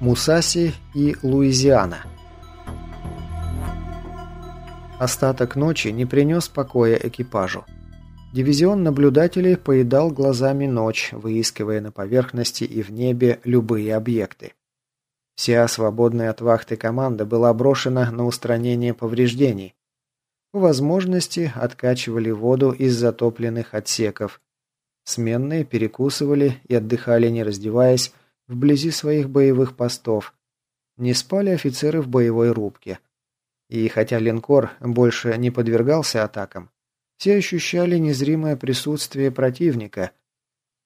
Мусаси и Луизиана. Остаток ночи не принес покоя экипажу. Дивизион наблюдателей поедал глазами ночь, выискивая на поверхности и в небе любые объекты. Вся свободная от вахты команда была брошена на устранение повреждений. По возможности откачивали воду из затопленных отсеков. Сменные перекусывали и отдыхали, не раздеваясь, вблизи своих боевых постов. Не спали офицеры в боевой рубке. И хотя линкор больше не подвергался атакам, все ощущали незримое присутствие противника.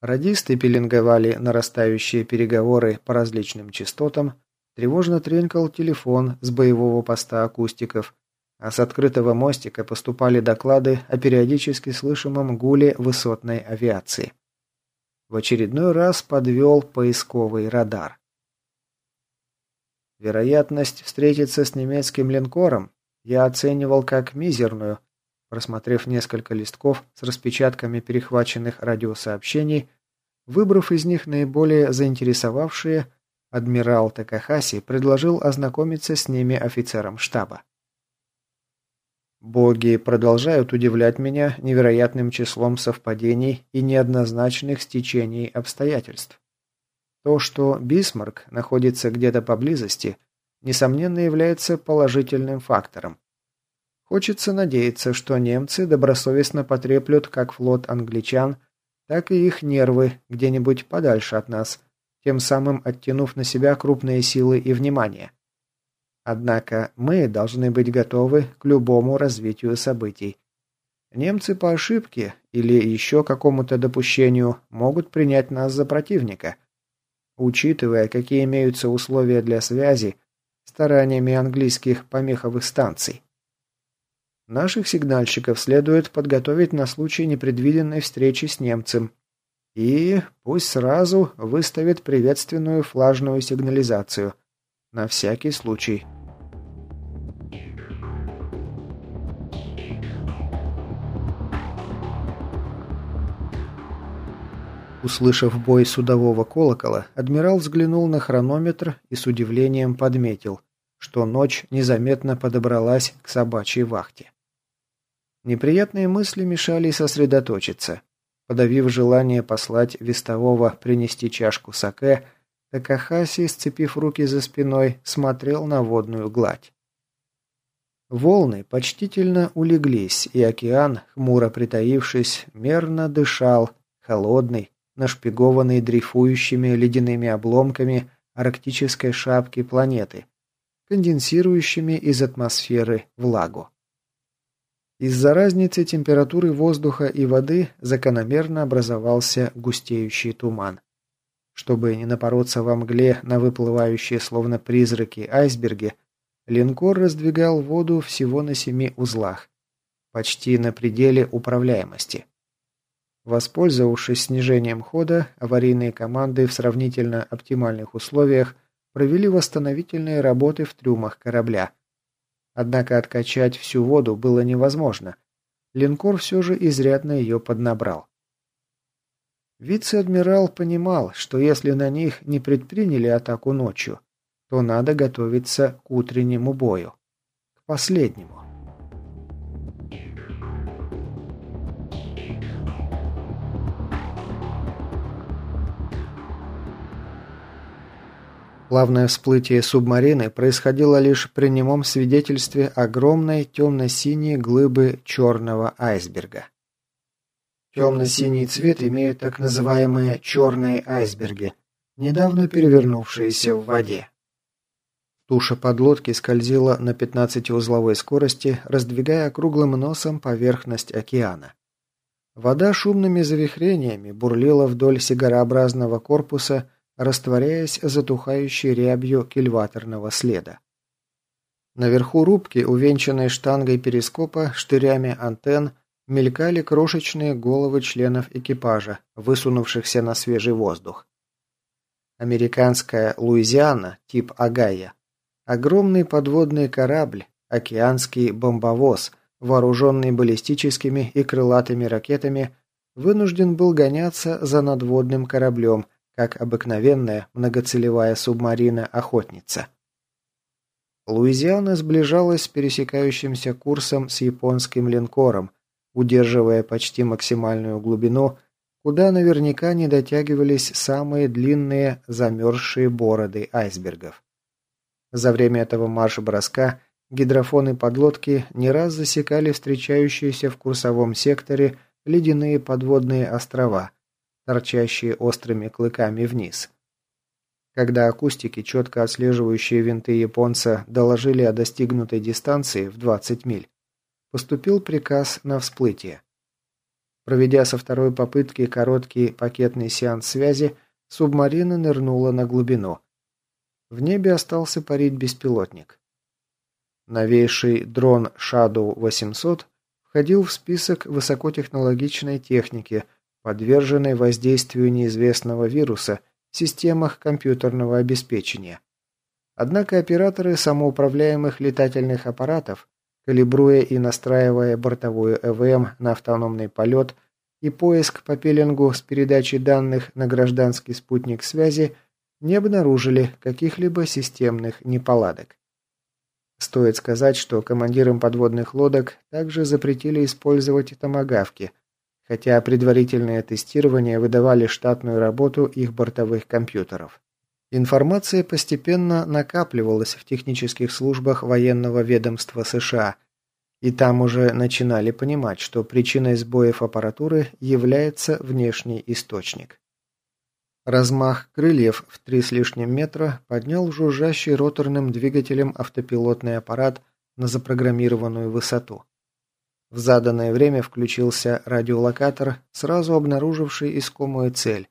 Радисты пеленговали нарастающие переговоры по различным частотам, тревожно тренькал телефон с боевого поста акустиков, а с открытого мостика поступали доклады о периодически слышимом гуле высотной авиации в очередной раз подвел поисковый радар. Вероятность встретиться с немецким линкором я оценивал как мизерную, просмотрев несколько листков с распечатками перехваченных радиосообщений, выбрав из них наиболее заинтересовавшие, адмирал Такахаси предложил ознакомиться с ними офицерам штаба. Боги продолжают удивлять меня невероятным числом совпадений и неоднозначных стечений обстоятельств. То, что Бисмарк находится где-то поблизости, несомненно является положительным фактором. Хочется надеяться, что немцы добросовестно потреплют как флот англичан, так и их нервы где-нибудь подальше от нас, тем самым оттянув на себя крупные силы и внимание. Однако мы должны быть готовы к любому развитию событий. Немцы по ошибке или еще какому-то допущению могут принять нас за противника. Учитывая, какие имеются условия для связи, стараниями английских помеховых станций. Наших сигнальщиков следует подготовить на случай непредвиденной встречи с немцем. И пусть сразу выставит приветственную флажную сигнализацию. На всякий случай. Услышав бой судового колокола, адмирал взглянул на хронометр и с удивлением подметил, что ночь незаметно подобралась к собачьей вахте. Неприятные мысли мешали сосредоточиться. Подавив желание послать вестового принести чашку саке, Такахаси, сцепив руки за спиной, смотрел на водную гладь. Волны почтительно улеглись, и океан, хмуро притаившись, мерно дышал, холодный, нашпигованный дрейфующими ледяными обломками арктической шапки планеты, конденсирующими из атмосферы влагу. Из-за разницы температуры воздуха и воды закономерно образовался густеющий туман. Чтобы не напороться во мгле на выплывающие словно призраки айсберги, линкор раздвигал воду всего на семи узлах, почти на пределе управляемости. Воспользовавшись снижением хода, аварийные команды в сравнительно оптимальных условиях провели восстановительные работы в трюмах корабля. Однако откачать всю воду было невозможно. Линкор все же изрядно ее поднабрал. Вице-адмирал понимал, что если на них не предприняли атаку ночью, то надо готовиться к утреннему бою. К последнему. Плавное всплытие субмарины происходило лишь при немом свидетельстве огромной темно-синей глыбы черного айсберга. Темно-синий цвет имеют так называемые черные айсберги, недавно перевернувшиеся в воде. Туша подлодки скользила на 15-узловой скорости, раздвигая круглым носом поверхность океана. Вода шумными завихрениями бурлила вдоль сигарообразного корпуса, растворяясь затухающей рябью кильваторного следа. Наверху рубки, увенчанной штангой перископа, штырями антенн, мелькали крошечные головы членов экипажа, высунувшихся на свежий воздух. Американская «Луизиана» тип «Агая». Огромный подводный корабль, океанский бомбовоз, вооруженный баллистическими и крылатыми ракетами, вынужден был гоняться за надводным кораблем, как обыкновенная многоцелевая субмарина-охотница. Луизиана сближалась с пересекающимся курсом с японским линкором, удерживая почти максимальную глубину, куда наверняка не дотягивались самые длинные замерзшие бороды айсбергов. За время этого марш-броска гидрофоны подлодки не раз засекали встречающиеся в курсовом секторе ледяные подводные острова, торчащие острыми клыками вниз. Когда акустики, четко отслеживающие винты японца, доложили о достигнутой дистанции в 20 миль, поступил приказ на всплытие. Проведя со второй попытки короткий пакетный сеанс связи, субмарина нырнула на глубину. В небе остался парить беспилотник. Новейший дрон Shadow 800 входил в список высокотехнологичной техники, подверженной воздействию неизвестного вируса в системах компьютерного обеспечения. Однако операторы самоуправляемых летательных аппаратов, калибруя и настраивая бортовую ЭВМ на автономный полет и поиск по пеленгу с передачей данных на гражданский спутник связи, не обнаружили каких-либо системных неполадок. Стоит сказать, что командирам подводных лодок также запретили использовать томогавки, хотя предварительное тестирование выдавали штатную работу их бортовых компьютеров. Информация постепенно накапливалась в технических службах военного ведомства США, и там уже начинали понимать, что причиной сбоев аппаратуры является внешний источник. Размах крыльев в три с лишним метра поднял жужжащий роторным двигателем автопилотный аппарат на запрограммированную высоту. В заданное время включился радиолокатор, сразу обнаруживший искомую цель.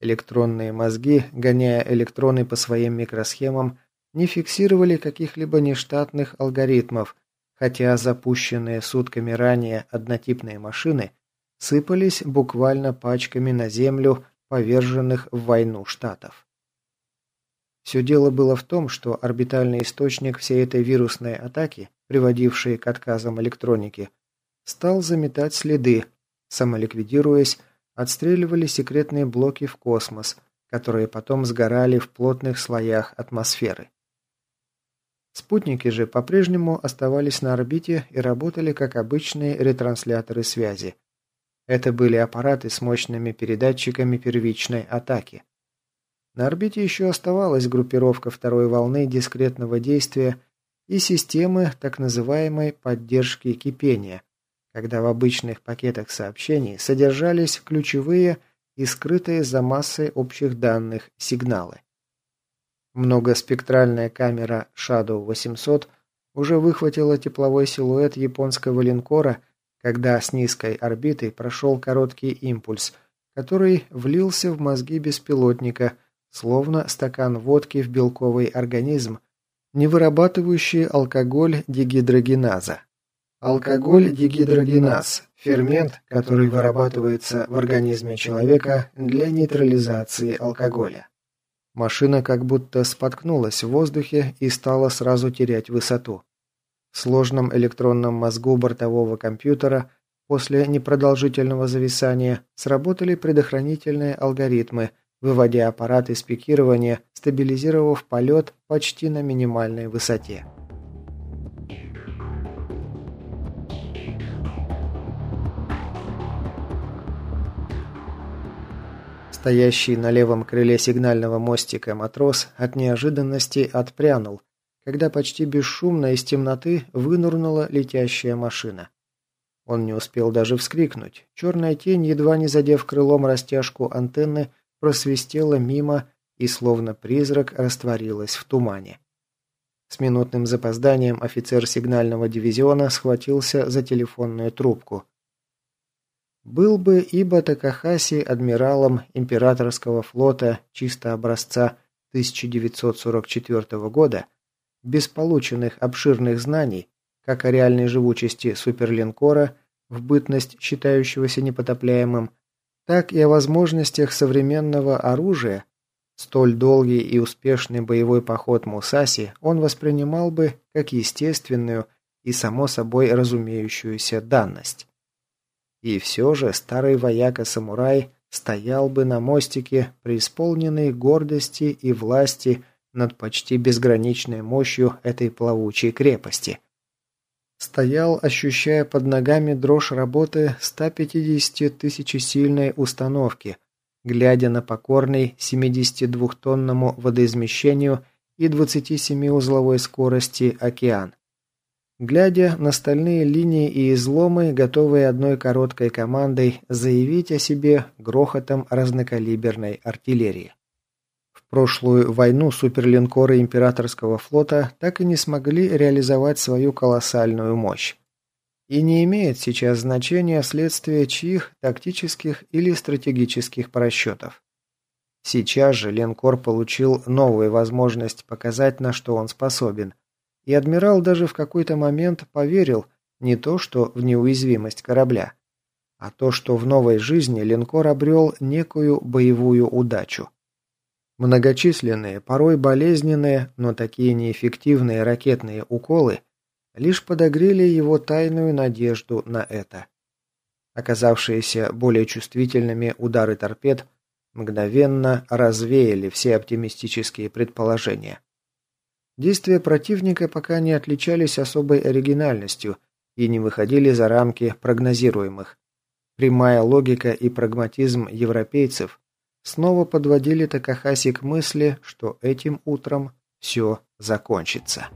Электронные мозги, гоняя электроны по своим микросхемам, не фиксировали каких-либо нештатных алгоритмов, хотя запущенные сутками ранее однотипные машины сыпались буквально пачками на землю поверженных в войну штатов. Все дело было в том, что орбитальный источник всей этой вирусной атаки, приводившей к отказам электроники, стал заметать следы, самоликвидируясь, отстреливали секретные блоки в космос, которые потом сгорали в плотных слоях атмосферы. Спутники же по-прежнему оставались на орбите и работали как обычные ретрансляторы связи, это были аппараты с мощными передатчиками первичной атаки. На орбите еще оставалась группировка второй волны дискретного действия и системы так называемой поддержки кипения, когда в обычных пакетах сообщений содержались ключевые и скрытые за массой общих данных сигналы. Многоспектральная камера Shadow 800 уже выхватила тепловой силуэт японского линкора когда с низкой орбитой прошел короткий импульс, который влился в мозги беспилотника, словно стакан водки в белковый организм, не вырабатывающий алкоголь дигидрогеназа. Алкоголь дигидрогеназ – фермент, который вырабатывается в организме человека для нейтрализации алкоголя. Машина как будто споткнулась в воздухе и стала сразу терять высоту. В сложном электронном мозгу бортового компьютера после непродолжительного зависания сработали предохранительные алгоритмы, выводя аппарат из пикирования, стабилизировав полет почти на минимальной высоте. Стоящий на левом крыле сигнального мостика матрос от неожиданности отпрянул, когда почти бесшумно из темноты вынурнула летящая машина. Он не успел даже вскрикнуть. Черная тень, едва не задев крылом растяжку антенны, просвистела мимо и, словно призрак, растворилась в тумане. С минутным запозданием офицер сигнального дивизиона схватился за телефонную трубку. Был бы Иба Такахаси адмиралом императорского флота чисто образца 1944 года, без полученных обширных знаний, как о реальной живучести суперлинкора, в бытность считающегося непотопляемым, так и о возможностях современного оружия, столь долгий и успешный боевой поход Мусаси он воспринимал бы как естественную и само собой разумеющуюся данность. И все же старый вояка-самурай стоял бы на мостике, преисполненный гордости и власти над почти безграничной мощью этой плавучей крепости. Стоял, ощущая под ногами дрожь работы 150-тысячесильной установки, глядя на покорный 72-тонному водоизмещению и 27-узловой скорости океан. Глядя на стальные линии и изломы, готовые одной короткой командой заявить о себе грохотом разнокалиберной артиллерии. В прошлую войну суперлинкоры императорского флота так и не смогли реализовать свою колоссальную мощь. И не имеет сейчас значения следствие чьих тактических или стратегических просчетов. Сейчас же линкор получил новую возможность показать, на что он способен – и адмирал даже в какой-то момент поверил не то что в неуязвимость корабля, а то, что в новой жизни линкор обрел некую боевую удачу. Многочисленные, порой болезненные, но такие неэффективные ракетные уколы лишь подогрели его тайную надежду на это. Оказавшиеся более чувствительными удары торпед мгновенно развеяли все оптимистические предположения. Действия противника пока не отличались особой оригинальностью и не выходили за рамки прогнозируемых. Прямая логика и прагматизм европейцев снова подводили Такахаси к мысли, что этим утром все закончится.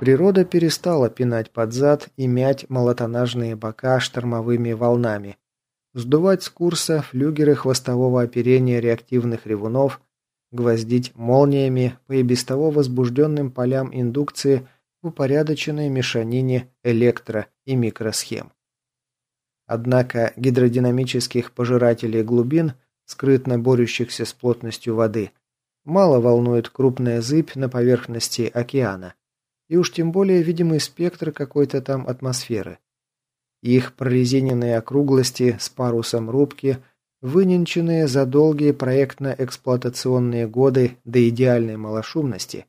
Природа перестала пинать под зад и мять молотонажные бока штормовыми волнами, сдувать с курса флюгеры хвостового оперения реактивных ревунов, гвоздить молниями по и без того возбужденным полям индукции в упорядоченной мешанине электро- и микросхем. Однако гидродинамических пожирателей глубин, скрытно борющихся с плотностью воды, мало волнует крупная зыбь на поверхности океана и уж тем более видимый спектр какой-то там атмосферы. Их прорезиненные округлости с парусом рубки, выненченные за долгие проектно-эксплуатационные годы до идеальной малошумности,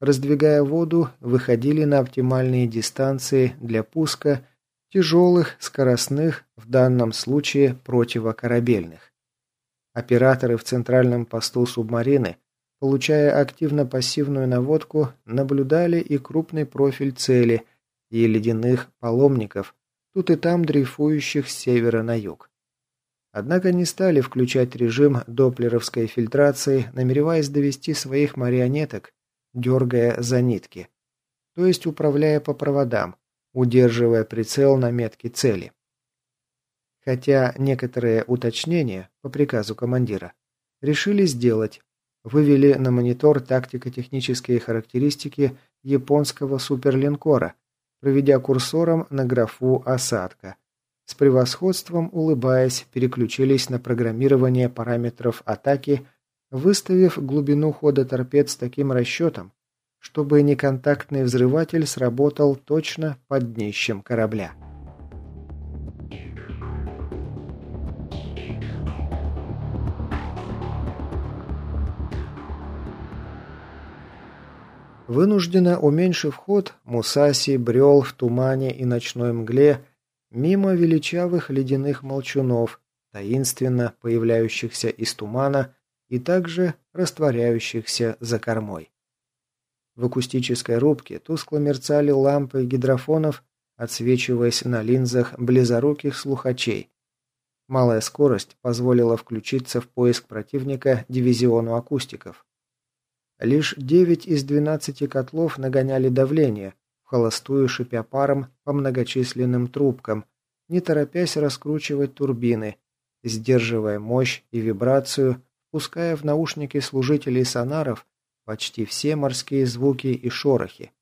раздвигая воду, выходили на оптимальные дистанции для пуска тяжелых, скоростных, в данном случае противокорабельных. Операторы в центральном посту субмарины Получая активно-пассивную наводку, наблюдали и крупный профиль цели, и ледяных паломников, тут и там дрейфующих с севера на юг. Однако не стали включать режим доплеровской фильтрации, намереваясь довести своих марионеток, дергая за нитки, то есть управляя по проводам, удерживая прицел на метке цели. Хотя некоторые уточнения, по приказу командира, решили сделать, вывели на монитор тактико-технические характеристики японского суперлинкора, проведя курсором на графу «Осадка». С превосходством улыбаясь, переключились на программирование параметров атаки, выставив глубину хода торпед с таким расчетом, чтобы неконтактный взрыватель сработал точно под днищем корабля. Вынужденно уменьшив ход, Мусаси брел в тумане и ночной мгле мимо величавых ледяных молчунов, таинственно появляющихся из тумана и также растворяющихся за кормой. В акустической рубке тускло мерцали лампы гидрофонов, отсвечиваясь на линзах близоруких слухачей. Малая скорость позволила включиться в поиск противника дивизиону акустиков. Лишь 9 из 12 котлов нагоняли давление, холостую шипя паром по многочисленным трубкам, не торопясь раскручивать турбины, сдерживая мощь и вибрацию, пуская в наушники служителей сонаров почти все морские звуки и шорохи,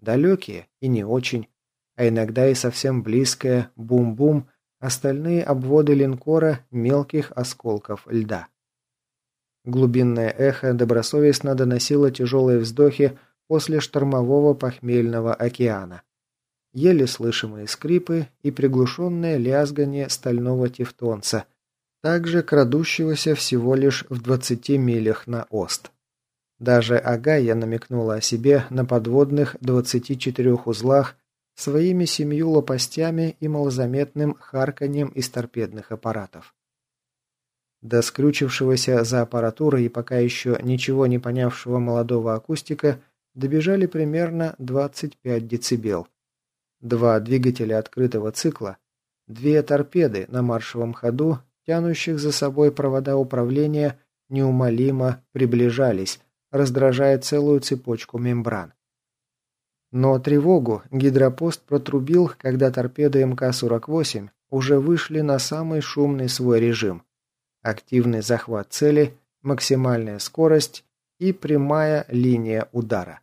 далекие и не очень, а иногда и совсем близкое бум-бум, остальные обводы линкора мелких осколков льда. Глубинное эхо добросовестно доносило тяжелые вздохи после штормового похмельного океана. Еле слышимые скрипы и приглушенное лязгание стального тевтонца, также крадущегося всего лишь в 20 милях на ост. Даже Агая намекнула о себе на подводных 24 узлах своими семью лопастями и малозаметным харканьем из торпедных аппаратов. До скрючившегося за аппаратурой и пока еще ничего не понявшего молодого акустика добежали примерно 25 децибел. Два двигателя открытого цикла, две торпеды на маршевом ходу, тянущих за собой провода управления, неумолимо приближались, раздражая целую цепочку мембран. Но тревогу гидропост протрубил, когда торпеды МК-48 уже вышли на самый шумный свой режим. Активный захват цели, максимальная скорость и прямая линия удара.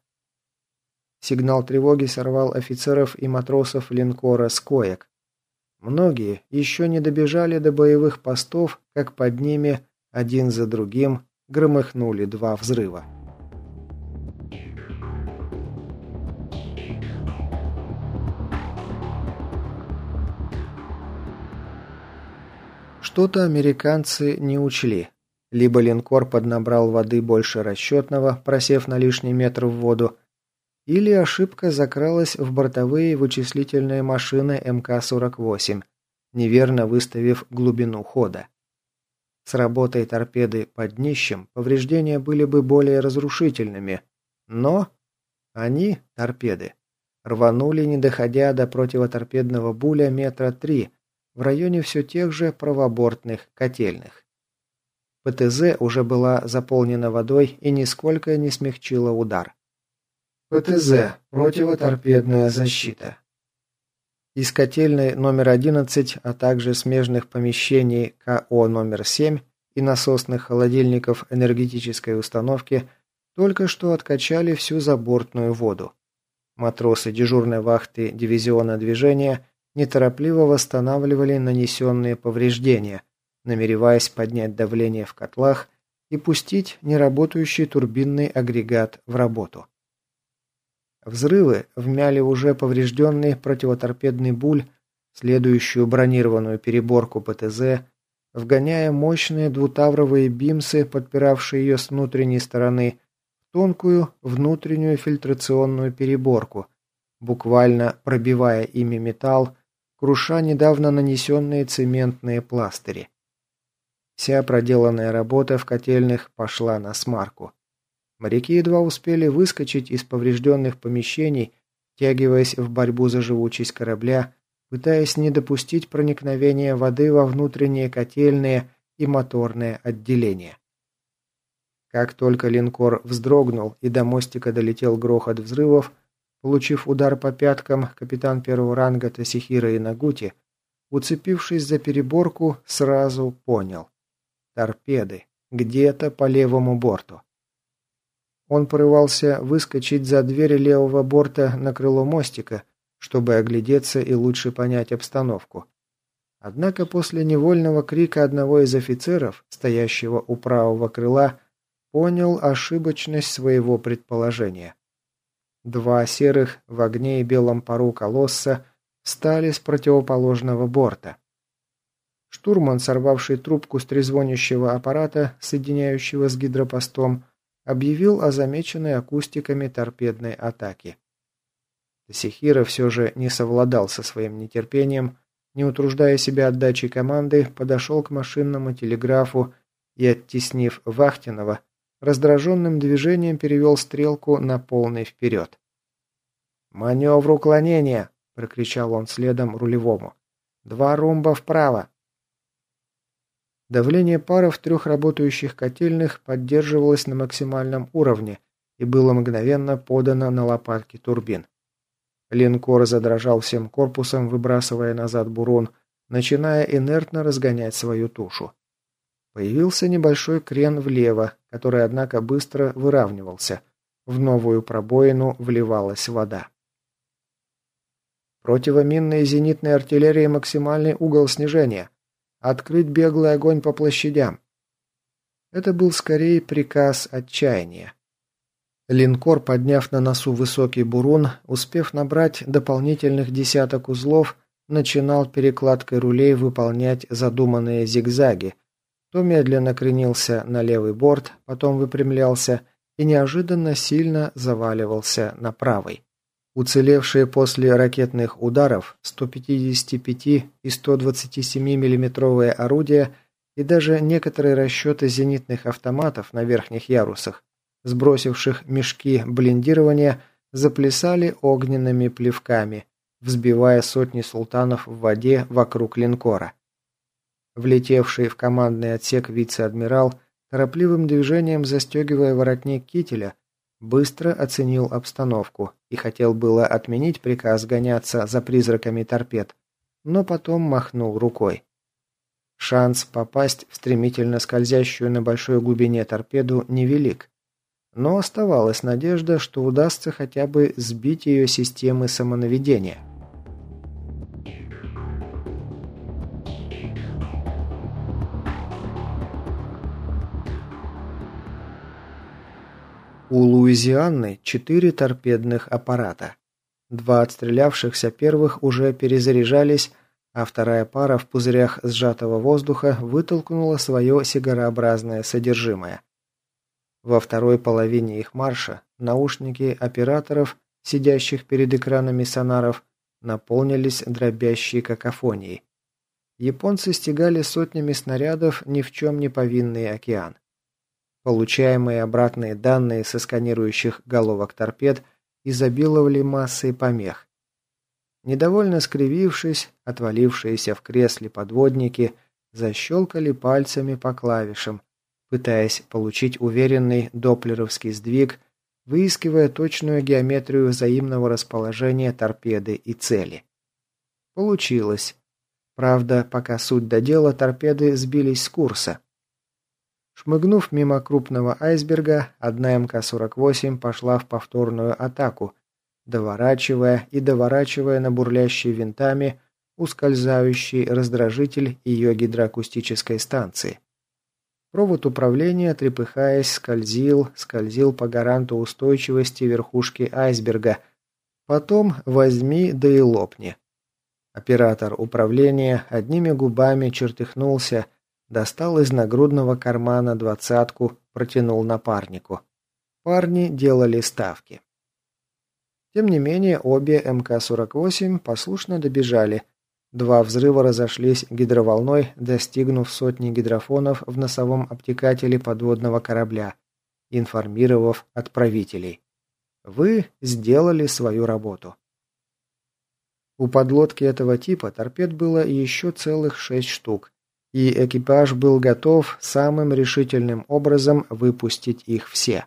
Сигнал тревоги сорвал офицеров и матросов линкора с коек. Многие еще не добежали до боевых постов, как под ними, один за другим, громыхнули два взрыва. Что-то американцы не учли. Либо линкор поднабрал воды больше расчетного, просев на лишний метр в воду, или ошибка закралась в бортовые вычислительные машины МК-48, неверно выставив глубину хода. С работой торпеды под днищем повреждения были бы более разрушительными, но они, торпеды, рванули, не доходя до противоторпедного буля метра три, в районе все тех же правобортных котельных. ПТЗ уже была заполнена водой и нисколько не смягчила удар. ПТЗ. Противоторпедная защита. Из котельной номер 11, а также смежных помещений КО номер 7 и насосных холодильников энергетической установки только что откачали всю забортную воду. Матросы дежурной вахты дивизиона движения неторопливо восстанавливали нанесенные повреждения, намереваясь поднять давление в котлах и пустить неработающий турбинный агрегат в работу. Взрывы вмяли уже поврежденный противоторпедный буль, следующую бронированную переборку ПТЗ, вгоняя мощные двутавровые бимсы, подпиравшие ее с внутренней стороны, тонкую внутреннюю фильтрационную переборку, буквально пробивая ими металл, круша недавно нанесенные цементные пластыри. Вся проделанная работа в котельных пошла на смарку. Моряки едва успели выскочить из поврежденных помещений, тягиваясь в борьбу за живучесть корабля, пытаясь не допустить проникновения воды во внутренние котельные и моторные отделения. Как только линкор вздрогнул и до мостика долетел грохот взрывов, получив удар по пяткам, капитан первого ранга Тасихира Инагути, уцепившись за переборку, сразу понял. Торпеды. Где-то по левому борту. Он порывался выскочить за дверь левого борта на крыло мостика, чтобы оглядеться и лучше понять обстановку. Однако после невольного крика одного из офицеров, стоящего у правого крыла, понял ошибочность своего предположения. Два серых в огне и белом пару колосса встали с противоположного борта. Штурман, сорвавший трубку с трезвонящего аппарата, соединяющего с гидропостом, объявил о замеченной акустиками торпедной атаке. Тасихира все же не совладал со своим нетерпением, не утруждая себя отдачей команды, подошел к машинному телеграфу и, оттеснив Вахтинова, раздраженным движением перевел стрелку на полный вперед. «Маневр уклонения!» – прокричал он следом рулевому. «Два румба вправо!» Давление пара в трех работающих котельных поддерживалось на максимальном уровне и было мгновенно подано на лопатки турбин. Линкор задрожал всем корпусом, выбрасывая назад бурон, начиная инертно разгонять свою тушу. Появился небольшой крен влево, который, однако, быстро выравнивался. В новую пробоину вливалась вода. Противоминной зенитной артиллерии максимальный угол снижения – Открыть беглый огонь по площадям. Это был скорее приказ отчаяния. Линкор, подняв на носу высокий бурун, успев набрать дополнительных десяток узлов, начинал перекладкой рулей выполнять задуманные зигзаги, то медленно кренился на левый борт, потом выпрямлялся и неожиданно сильно заваливался на правой. Уцелевшие после ракетных ударов 155 и 127 миллиметровые орудия и даже некоторые расчеты зенитных автоматов на верхних ярусах, сбросивших мешки блиндирования, заплясали огненными плевками, взбивая сотни султанов в воде вокруг линкора. Влетевший в командный отсек вице-адмирал, торопливым движением застегивая воротник кителя, быстро оценил обстановку и хотел было отменить приказ гоняться за призраками торпед, но потом махнул рукой. Шанс попасть в стремительно скользящую на большой глубине торпеду невелик. Но оставалась надежда, что удастся хотя бы сбить ее системы самонаведения. У Луизианны четыре торпедных аппарата. Два отстрелявшихся первых уже перезаряжались, а вторая пара в пузырях сжатого воздуха вытолкнула свое сигарообразное содержимое. Во второй половине их марша наушники операторов, сидящих перед экранами сонаров, наполнились дробящей какофонией. Японцы стегали сотнями снарядов ни в чем не повинный океан. Получаемые обратные данные со сканирующих головок торпед изобиловали массой помех. Недовольно скривившись, отвалившиеся в кресле подводники защелкали пальцами по клавишам, пытаясь получить уверенный доплеровский сдвиг, выискивая точную геометрию взаимного расположения торпеды и цели. Получилось. Правда, пока суть до дела, торпеды сбились с курса. Шмыгнув мимо крупного айсберга, одна МК-48 пошла в повторную атаку, доворачивая и доворачивая на бурлящий винтами ускользающий раздражитель ее гидроакустической станции. Провод управления, трепыхаясь, скользил, скользил по гаранту устойчивости верхушки айсберга. Потом возьми да и лопни. Оператор управления одними губами чертыхнулся – Достал из нагрудного кармана двадцатку, протянул напарнику. Парни делали ставки. Тем не менее, обе МК-48 послушно добежали. Два взрыва разошлись гидроволной, достигнув сотни гидрофонов в носовом обтекателе подводного корабля, информировав отправителей. Вы сделали свою работу. У подлодки этого типа торпед было еще целых шесть штук, и экипаж был готов самым решительным образом выпустить их все.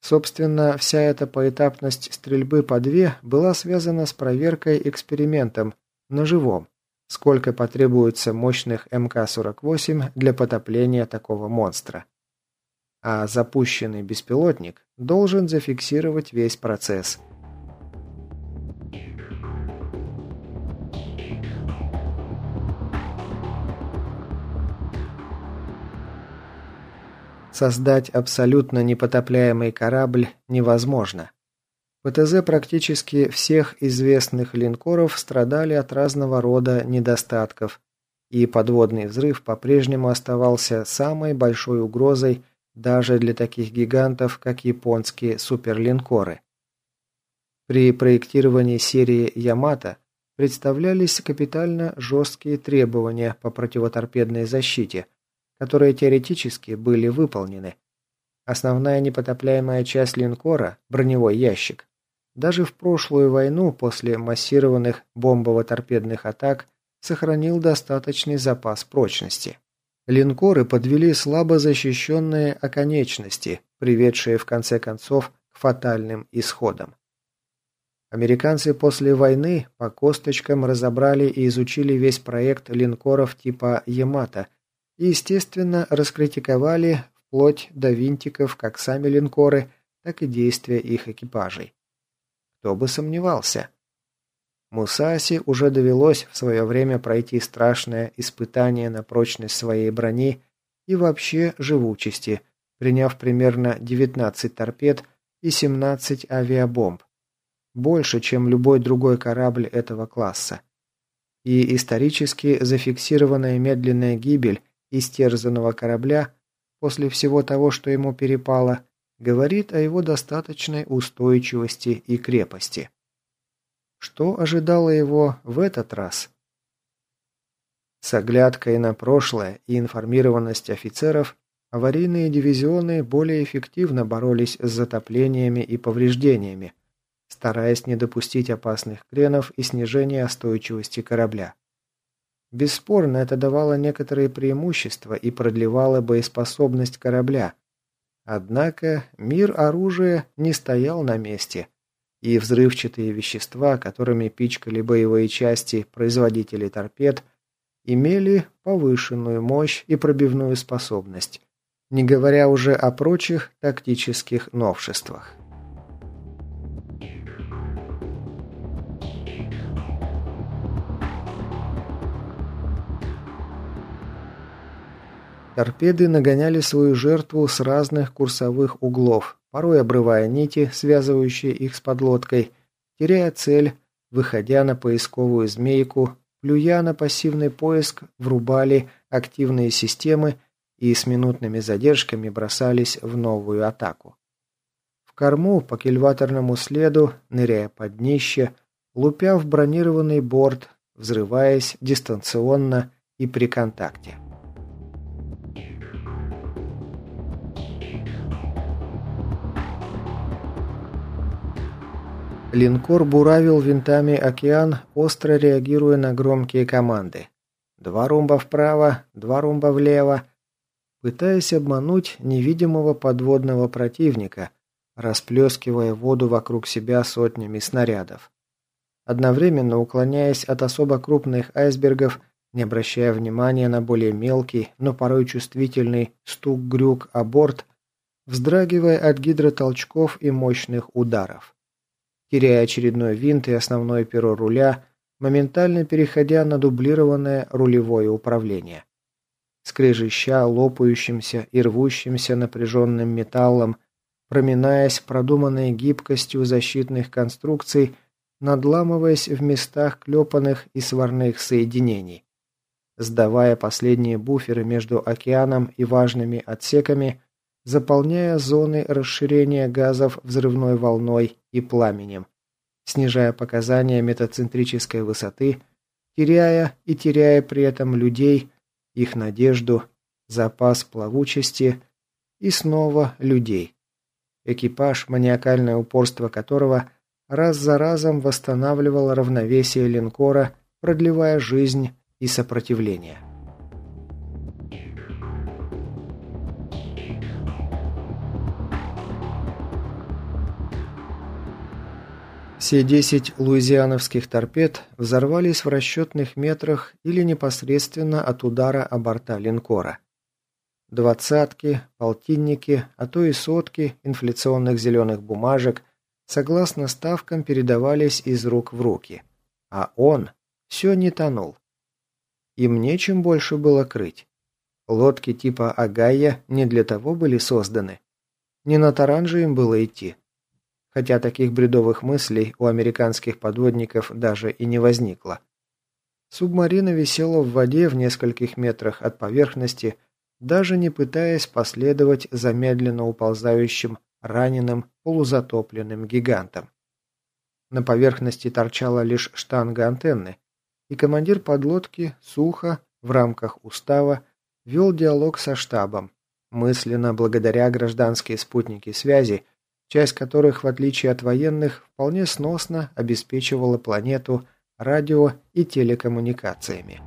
Собственно, вся эта поэтапность стрельбы по две была связана с проверкой экспериментом на живом, сколько потребуется мощных МК-48 для потопления такого монстра. А запущенный беспилотник должен зафиксировать весь процесс – Создать абсолютно непотопляемый корабль невозможно. ПТЗ практически всех известных линкоров страдали от разного рода недостатков, и подводный взрыв по-прежнему оставался самой большой угрозой даже для таких гигантов, как японские суперлинкоры. При проектировании серии «Ямато» представлялись капитально жесткие требования по противоторпедной защите – которые теоретически были выполнены. Основная непотопляемая часть линкора, броневой ящик, даже в прошлую войну после массированных бомбово-торпедных атак сохранил достаточный запас прочности. Линкоры подвели слабо защищенные оконечности, приведшие в конце концов к фатальным исходам. Американцы после войны по косточкам разобрали и изучили весь проект линкоров типа «Ямато», и, естественно, раскритиковали вплоть до винтиков как сами линкоры, так и действия их экипажей. Кто бы сомневался. Мусаси уже довелось в свое время пройти страшное испытание на прочность своей брони и вообще живучести, приняв примерно 19 торпед и 17 авиабомб. Больше, чем любой другой корабль этого класса. И исторически зафиксированная медленная гибель истерзанного корабля после всего того, что ему перепало, говорит о его достаточной устойчивости и крепости. Что ожидало его в этот раз? С оглядкой на прошлое и информированность офицеров, аварийные дивизионы более эффективно боролись с затоплениями и повреждениями, стараясь не допустить опасных кренов и снижения остойчивости корабля. Бесспорно, это давало некоторые преимущества и продлевало боеспособность корабля. Однако мир оружия не стоял на месте, и взрывчатые вещества, которыми пичкали боевые части производители торпед, имели повышенную мощь и пробивную способность, не говоря уже о прочих тактических новшествах. Торпеды нагоняли свою жертву с разных курсовых углов, порой обрывая нити, связывающие их с подлодкой, теряя цель, выходя на поисковую змейку, плюя на пассивный поиск, врубали активные системы и с минутными задержками бросались в новую атаку. В корму по кильваторному следу, ныряя под днище, лупя в бронированный борт, взрываясь дистанционно и при контакте. Линкор буравил винтами океан, остро реагируя на громкие команды. Два румба вправо, два румба влево. Пытаясь обмануть невидимого подводного противника, расплескивая воду вокруг себя сотнями снарядов. Одновременно уклоняясь от особо крупных айсбергов, не обращая внимания на более мелкий, но порой чувствительный стук-грюк о борт, вздрагивая от гидротолчков и мощных ударов теряя очередной винт и основное перо руля, моментально переходя на дублированное рулевое управление. Скрежеща лопающимся и рвущимся напряженным металлом, проминаясь продуманной гибкостью защитных конструкций, надламываясь в местах клепанных и сварных соединений. Сдавая последние буферы между океаном и важными отсеками, заполняя зоны расширения газов взрывной волной и пламенем, снижая показания метацентрической высоты, теряя и теряя при этом людей, их надежду, запас плавучести и снова людей. Экипаж, маниакальное упорство которого раз за разом восстанавливал равновесие линкора, продлевая жизнь и сопротивление. Все десять луизиановских торпед взорвались в расчетных метрах или непосредственно от удара о борта линкора. Двадцатки, полтинники, а то и сотки инфляционных зеленых бумажек согласно ставкам передавались из рук в руки. А он все не тонул. Им нечем больше было крыть. Лодки типа Агая не для того были созданы. Не на таран же им было идти хотя таких бредовых мыслей у американских подводников даже и не возникло. Субмарина висела в воде в нескольких метрах от поверхности, даже не пытаясь последовать за медленно уползающим, раненым, полузатопленным гигантом. На поверхности торчала лишь штанга антенны, и командир подлодки сухо, в рамках устава, вел диалог со штабом, мысленно благодаря гражданские спутники связи, часть которых, в отличие от военных, вполне сносно обеспечивала планету радио и телекоммуникациями.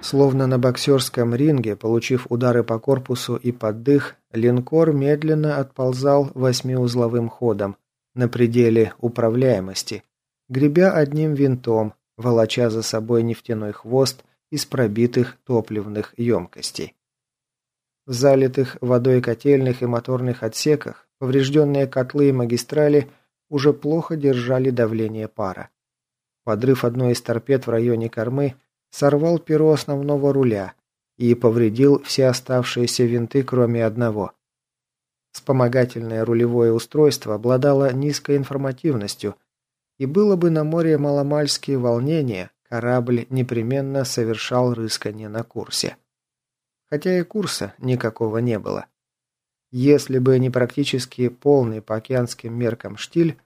Словно на боксерском ринге, получив удары по корпусу и под дых, линкор медленно отползал восьмиузловым ходом на пределе управляемости, гребя одним винтом, волоча за собой нефтяной хвост из пробитых топливных емкостей. В залитых водой котельных и моторных отсеках поврежденные котлы и магистрали уже плохо держали давление пара. Подрыв одной из торпед в районе кормы сорвал перо основного руля и повредил все оставшиеся винты, кроме одного. Вспомогательное рулевое устройство обладало низкой информативностью – И было бы на море маломальские волнения, корабль непременно совершал рыскание на курсе. Хотя и курса никакого не было. Если бы не практически полный по океанским меркам штиль,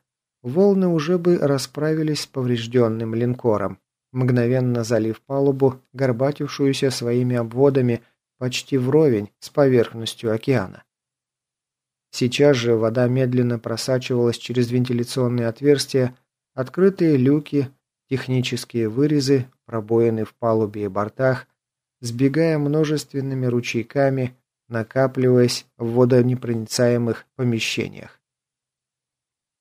волны уже бы расправились с поврежденным линкором, мгновенно залив палубу, горбатившуюся своими обводами почти вровень с поверхностью океана. Сейчас же вода медленно просачивалась через вентиляционные отверстия, открытые люки, технические вырезы, пробоины в палубе и бортах, сбегая множественными ручейками, накапливаясь в водонепроницаемых помещениях.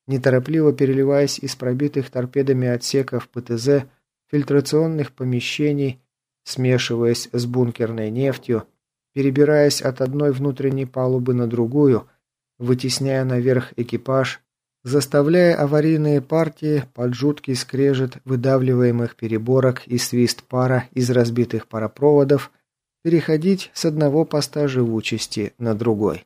Неторопливо переливаясь из пробитых торпедами отсеков ПТЗ, фильтрационных помещений, смешиваясь с бункерной нефтью, перебираясь от одной внутренней палубы на другую, вытесняя наверх экипаж, заставляя аварийные партии под жуткий скрежет выдавливаемых переборок и свист пара из разбитых паропроводов переходить с одного поста живучести на другой.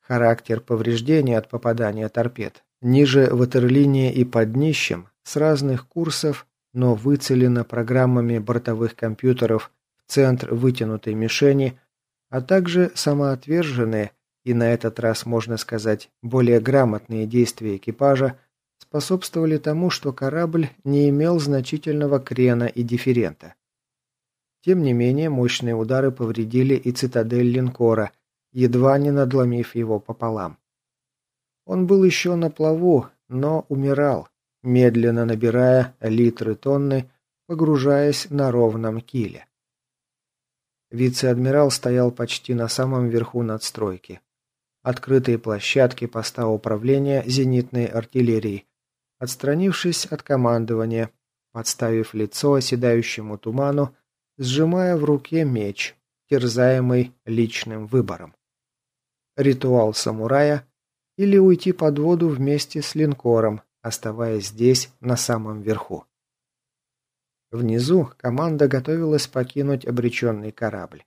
Характер повреждения от попадания торпед ниже ватерлинии и под днищем с разных курсов, но выцелено программами бортовых компьютеров в центр вытянутой мишени, а также самоотверженные и на этот раз, можно сказать, более грамотные действия экипажа способствовали тому, что корабль не имел значительного крена и дифферента. Тем не менее, мощные удары повредили и цитадель линкора, едва не надломив его пополам. Он был еще на плаву, но умирал, медленно набирая литры тонны, погружаясь на ровном киле. Вице-адмирал стоял почти на самом верху надстройки открытые площадки поста управления зенитной артиллерии, отстранившись от командования, подставив лицо оседающему туману, сжимая в руке меч, терзаемый личным выбором. Ритуал самурая или уйти под воду вместе с линкором, оставаясь здесь, на самом верху. Внизу команда готовилась покинуть обреченный корабль.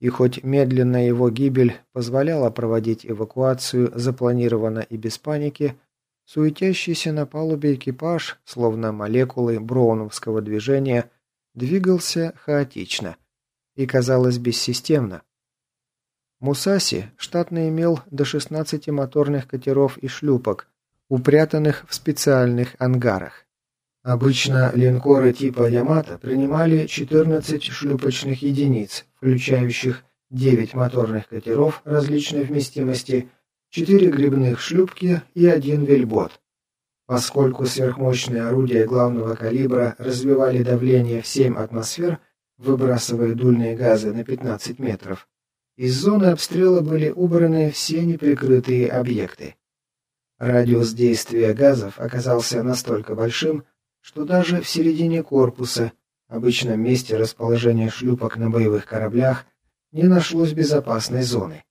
И хоть медленная его гибель позволяла проводить эвакуацию запланированно и без паники, суетящийся на палубе экипаж, словно молекулы броуновского движения, двигался хаотично и, казалось, бессистемно. Мусаси штатно имел до 16 моторных катеров и шлюпок, упрятанных в специальных ангарах. Обычно линкоры типа «Ямато» принимали 14 шлюпочных единиц, включающих 9 моторных катеров различной вместимости, 4 грибных шлюпки и один вельбот. Поскольку сверхмощные орудия главного калибра развивали давление в 7 атмосфер, выбрасывая дульные газы на 15 метров, из зоны обстрела были убраны все неприкрытые объекты. Радиус действия газов оказался настолько большим, что даже в середине корпуса, обычном месте расположения шлюпок на боевых кораблях, не нашлось безопасной зоны.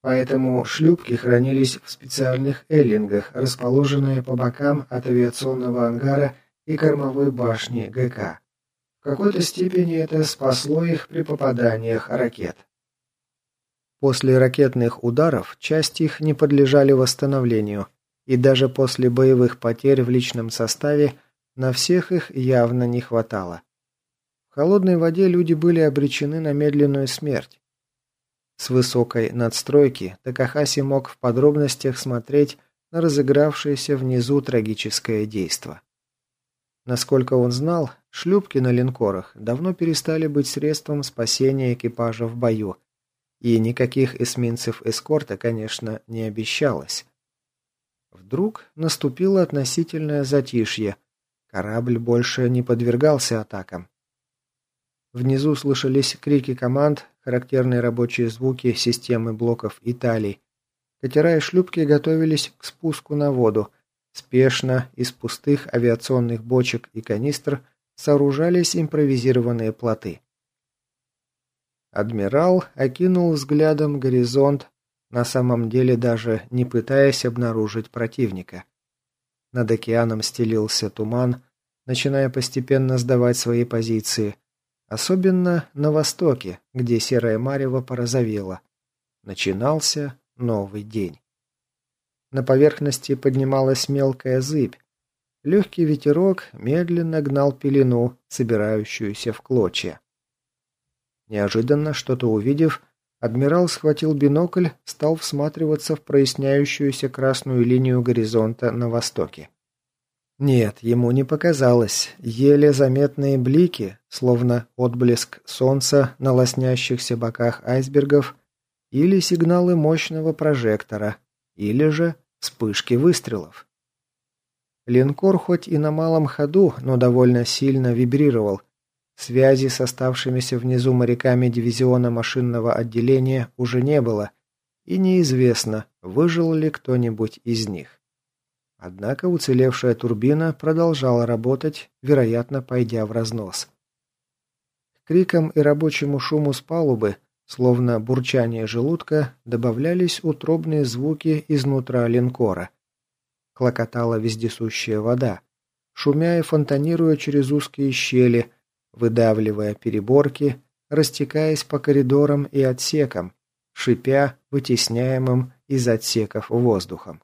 Поэтому шлюпки хранились в специальных эллингах, расположенные по бокам от авиационного ангара и кормовой башни ГК. В какой-то степени это спасло их при попаданиях ракет. После ракетных ударов часть их не подлежали восстановлению, и даже после боевых потерь в личном составе на всех их явно не хватало. В холодной воде люди были обречены на медленную смерть. С высокой надстройки Такахаси мог в подробностях смотреть на разыгравшееся внизу трагическое действо. Насколько он знал, шлюпки на линкорах давно перестали быть средством спасения экипажа в бою, и никаких эсминцев эскорта, конечно, не обещалось. Вдруг наступило относительное затишье, Корабль больше не подвергался атакам. Внизу слышались крики команд, характерные рабочие звуки системы блоков Италии. Катера и шлюпки готовились к спуску на воду. Спешно из пустых авиационных бочек и канистр сооружались импровизированные плоты. Адмирал окинул взглядом горизонт, на самом деле даже не пытаясь обнаружить противника. Над океаном стелился туман, начиная постепенно сдавать свои позиции. Особенно на востоке, где серая марево порозовела. Начинался новый день. На поверхности поднималась мелкая зыбь, Легкий ветерок медленно гнал пелену, собирающуюся в клочья. Неожиданно, что-то увидев, адмирал схватил бинокль, стал всматриваться в проясняющуюся красную линию горизонта на востоке. Нет, ему не показалось. Еле заметные блики, словно отблеск солнца на лоснящихся боках айсбергов, или сигналы мощного прожектора, или же вспышки выстрелов. Линкор хоть и на малом ходу, но довольно сильно вибрировал. Связи с оставшимися внизу моряками дивизиона машинного отделения уже не было, и неизвестно, выжил ли кто-нибудь из них. Однако уцелевшая турбина продолжала работать, вероятно, пойдя в разнос. К крикам и рабочему шуму с палубы, словно бурчание желудка, добавлялись утробные звуки изнутра линкора – Клокотала вездесущая вода, шумя и фонтанируя через узкие щели, выдавливая переборки, растекаясь по коридорам и отсекам, шипя вытесняемым из отсеков воздухом.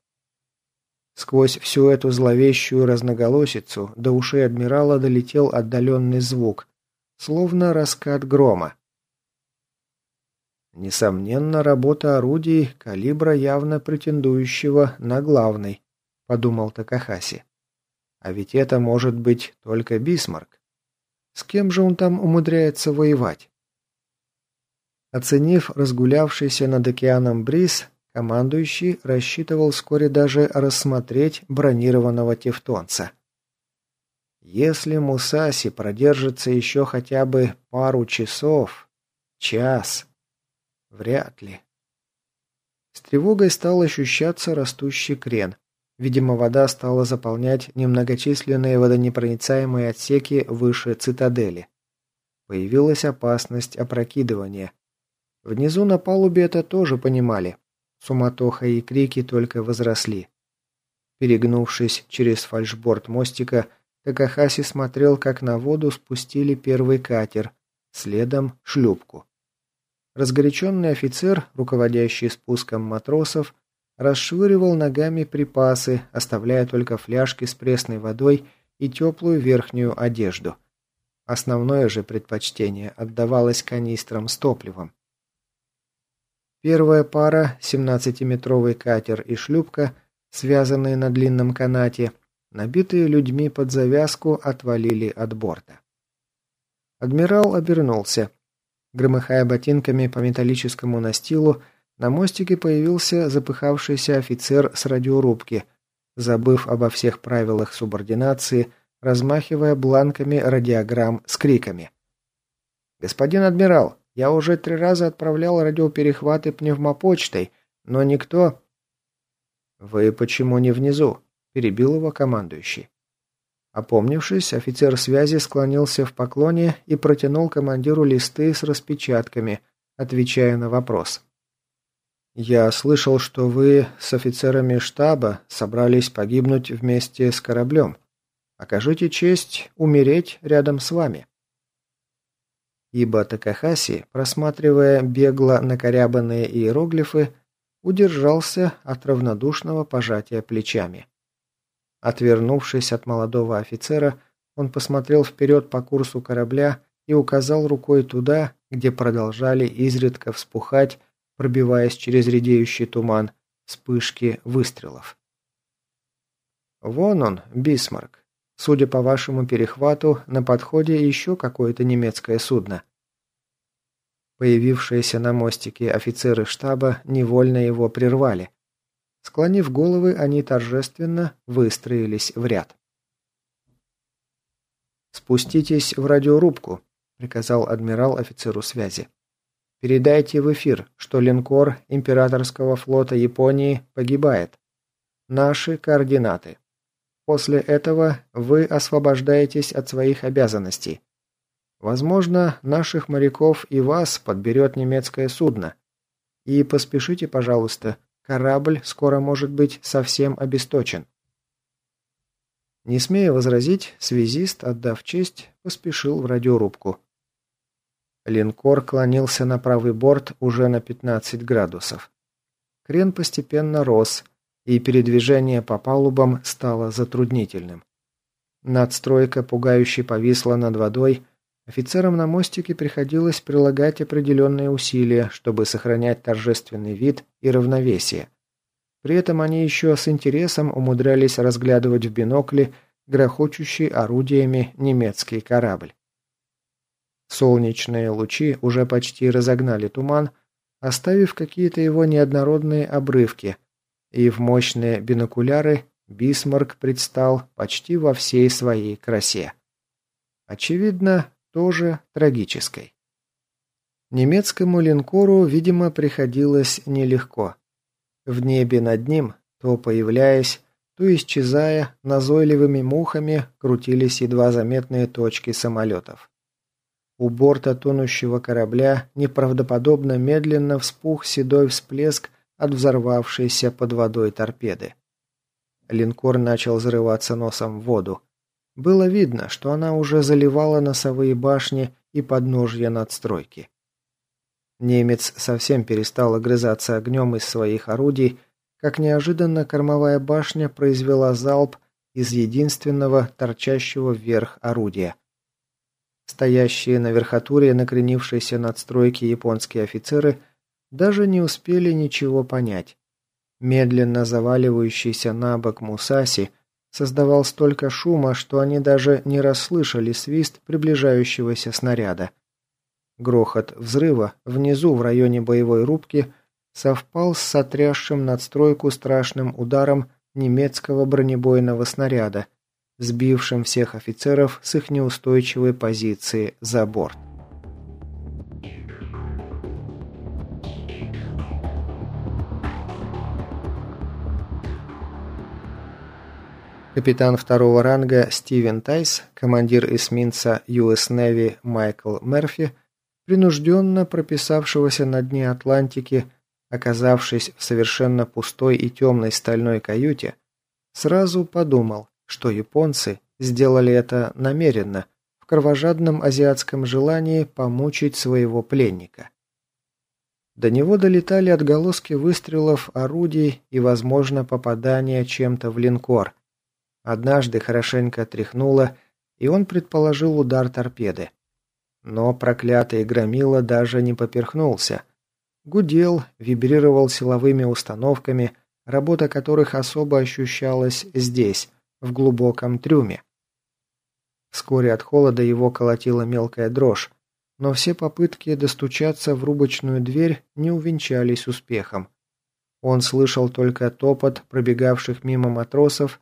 Сквозь всю эту зловещую разноголосицу до ушей адмирала долетел отдаленный звук, словно раскат грома. Несомненно, работа орудий калибра явно претендующего на главный, подумал Такахаси. А ведь это может быть только Бисмарк. С кем же он там умудряется воевать? Оценив разгулявшийся над океаном бриз, командующий рассчитывал вскоре даже рассмотреть бронированного тевтонца. Если Мусаси продержится еще хотя бы пару часов, час, вряд ли. С тревогой стал ощущаться растущий крен. Видимо, вода стала заполнять немногочисленные водонепроницаемые отсеки выше цитадели. Появилась опасность опрокидывания. Внизу на палубе это тоже понимали. Суматоха и крики только возросли. Перегнувшись через фальшборд мостика, Такахаси смотрел, как на воду спустили первый катер, следом шлюпку. Разгоряченный офицер, руководящий спуском матросов, расшвыривал ногами припасы, оставляя только фляжки с пресной водой и теплую верхнюю одежду. Основное же предпочтение отдавалось канистрам с топливом. Первая пара, 17-метровый катер и шлюпка, связанные на длинном канате, набитые людьми под завязку, отвалили от борта. Адмирал обернулся. Громыхая ботинками по металлическому настилу, на мостике появился запыхавшийся офицер с радиорубки, забыв обо всех правилах субординации, размахивая бланками радиограмм с криками. «Господин адмирал, я уже три раза отправлял радиоперехваты пневмопочтой, но никто...» «Вы почему не внизу?» – перебил его командующий. Опомнившись, офицер связи склонился в поклоне и протянул командиру листы с распечатками, отвечая на вопрос. «Я слышал, что вы с офицерами штаба собрались погибнуть вместе с кораблем. Окажите честь умереть рядом с вами». Ибо Такахаси, просматривая бегло накорябанные иероглифы, удержался от равнодушного пожатия плечами. Отвернувшись от молодого офицера, он посмотрел вперед по курсу корабля и указал рукой туда, где продолжали изредка вспухать пробиваясь через редеющий туман, вспышки выстрелов. «Вон он, Бисмарк. Судя по вашему перехвату, на подходе еще какое-то немецкое судно». Появившиеся на мостике офицеры штаба невольно его прервали. Склонив головы, они торжественно выстроились в ряд. «Спуститесь в радиорубку», — приказал адмирал офицеру связи. Передайте в эфир, что линкор императорского флота Японии погибает. Наши координаты. После этого вы освобождаетесь от своих обязанностей. Возможно, наших моряков и вас подберет немецкое судно. И поспешите, пожалуйста, корабль скоро может быть совсем обесточен. Не смея возразить, связист, отдав честь, поспешил в радиорубку. Линкор клонился на правый борт уже на 15 градусов. Крен постепенно рос, и передвижение по палубам стало затруднительным. Надстройка пугающе повисла над водой, офицерам на мостике приходилось прилагать определенные усилия, чтобы сохранять торжественный вид и равновесие. При этом они еще с интересом умудрялись разглядывать в бинокле грохочущий орудиями немецкий корабль. Солнечные лучи уже почти разогнали туман, оставив какие-то его неоднородные обрывки, и в мощные бинокуляры Бисмарк предстал почти во всей своей красе. Очевидно, тоже трагической. Немецкому линкору, видимо, приходилось нелегко. В небе над ним, то появляясь, то исчезая, назойливыми мухами крутились едва заметные точки самолетов. У борта тонущего корабля неправдоподобно медленно вспух седой всплеск от взорвавшейся под водой торпеды. Линкор начал взрываться носом в воду. Было видно, что она уже заливала носовые башни и подножья надстройки. Немец совсем перестал огрызаться огнем из своих орудий, как неожиданно кормовая башня произвела залп из единственного торчащего вверх орудия. Стоящие на верхотуре накренившиеся надстройки японские офицеры даже не успели ничего понять. Медленно заваливающийся на бок Мусаси создавал столько шума, что они даже не расслышали свист приближающегося снаряда. Грохот взрыва внизу в районе боевой рубки совпал с сотрясшим надстройку страшным ударом немецкого бронебойного снаряда – сбившим всех офицеров с их неустойчивой позиции за борт. Капитан второго ранга Стивен Тайс, командир эсминца US Navy Майкл Мерфи, принужденно прописавшегося на дне Атлантики, оказавшись в совершенно пустой и темной стальной каюте, сразу подумал, что японцы сделали это намеренно, в кровожадном азиатском желании помучить своего пленника. До него долетали отголоски выстрелов орудий и, возможно, попадания чем-то в линкор. Однажды хорошенько тряхнуло, и он предположил удар торпеды. Но проклятый громила даже не поперхнулся. Гудел, вибрировал силовыми установками, работа которых особо ощущалась здесь, в глубоком трюме. Вскоре от холода его колотила мелкая дрожь, но все попытки достучаться в рубочную дверь не увенчались успехом. Он слышал только топот пробегавших мимо матросов,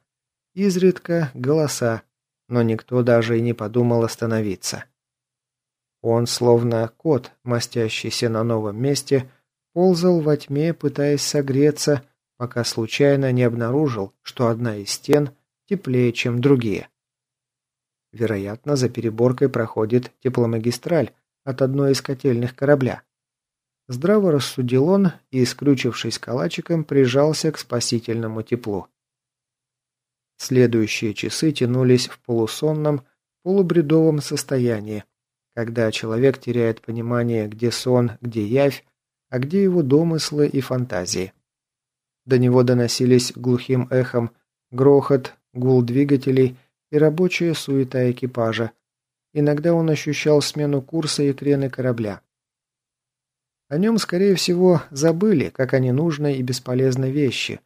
изредка голоса, но никто даже и не подумал остановиться. Он, словно кот, мастящийся на новом месте, ползал во тьме, пытаясь согреться, пока случайно не обнаружил, что одна из стен теплее, чем другие. Вероятно, за переборкой проходит тепломагистраль от одной из котельных корабля. Здраво рассудил он и, скрючившись калачиком, прижался к спасительному теплу. Следующие часы тянулись в полусонном, полубредовом состоянии, когда человек теряет понимание, где сон, где явь, а где его домыслы и фантазии. До него доносились глухим эхом грохот, гул двигателей и рабочая суета экипажа. Иногда он ощущал смену курса и крены корабля. О нем, скорее всего, забыли, как о ненужной и бесполезной вещи.